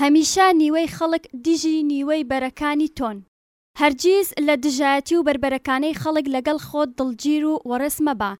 هەمیشە نیوەی خەڵک دژی نیوەی بەرەکانی تۆن. هەرگیز لە دژایەتی و بەربەرەکانەی خەڵک لەگەڵ خۆت دڵگیر و وەڕێس مەبە.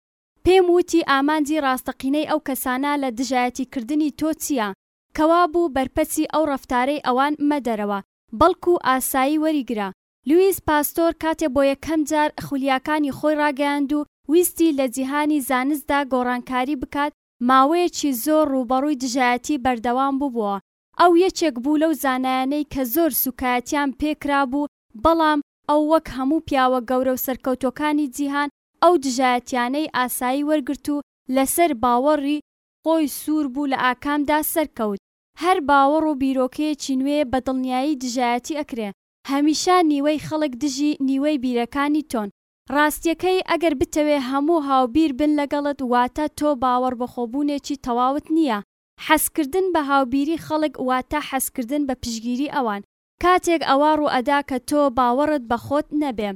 پێم وتی ئامانجی ڕاستەقینەی ئەو کەسانە لە دژایەتی کردنی تۆ چییە؟ کەوابوو بەرپەچی ئەو ڕەفتارەی ئەوان مەدەرەوە، بەڵکو ئاسایی وەریگرە. لویس پاستۆر کاتێ بۆ یەکەم جار خولیاکانی خۆی ڕاگەیاند و ویستی لە جیهانی زانستدا گۆڕانکاری بکات، ماوەیەکی زۆر ڕووبەڕووی دژایەتی بەردەوام ببووە، ئەو یەکێک بوو لەو زانایانەی کە زۆر سوکایەتیان پێ کرابوو، بەڵام ئەو وەک هەموو پیاوە گەورە و سەرکەوتوەکانی جیهان ئەو دژایەتیانەی ئاسایی وەرگرت و لەسەر باوەڕی خۆی سوور بوو لە ئاکامدا سەرکەوت، هەر باوەڕ و بیرۆکەیەکی نوێ بە دڵنیایی دژایەتی ئەکرێ، هەمیشە نیوەی خەڵک دژی نیوەی بیرەکانی تۆن، ڕاستیەکەی ئەگەر بتەوێ هەموو هاوبیر بن لەگەڵت واتە تۆ باوەڕبەخۆبوونێکی تەواوت نییە، حەزکردن بە هاوبیری خەڵک واتە حەزکردن بە پشتگیری ئەوان، کاتێک ئەوە ڕووئەدا کە تۆ باوەڕت بە خۆت نەبێ.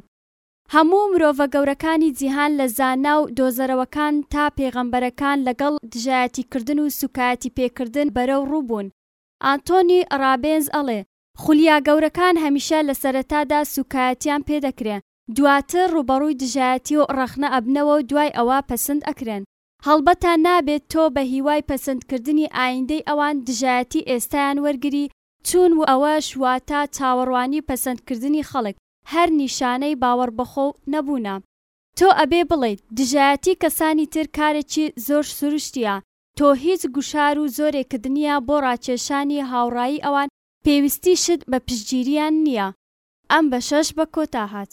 هەموو مرۆڤە گەورەکانی جیهان لە زانا و دۆزەرەوەکان تا پێغەمبەرەکان لەگەڵ دژایەتیکردن و سوکایەتی پێکردن بەرەو ڕوو بوون. ئانتۆنی ڕابێنز ئەڵێ، خولیا گەورەکان هەمیشە لە سەرەتادا سوکایەتیان پێدەکرێ، دواتر ڕووبەڕووی دژایەتی و ڕەخنە ئەبنەوە و دوای ئەوە پەسند ئەکرێن. هەڵبەتە نابێت تۆ بە هیوای پەسند کردنی ئایندەی ئەوان دژایەتی ئێستایان وەرگری چوون و ئەوەش واتا چاوەڕوانی پەسەند کردنی خەڵک هەر نیشانەی باوەڕ بەخۆ نەبوونە. تۆ ئەبێ بڵێیت دژایەتی کەسانی تر کارێکی زۆر سروشتیە، تۆ هیچ گوشار و زۆرێکت نیە بۆ ڕاکێشانی هاوڕایی ئەوان پێویستیشت بە پشتگیریان نییە. ئەم بەشەش بە کۆتا هات.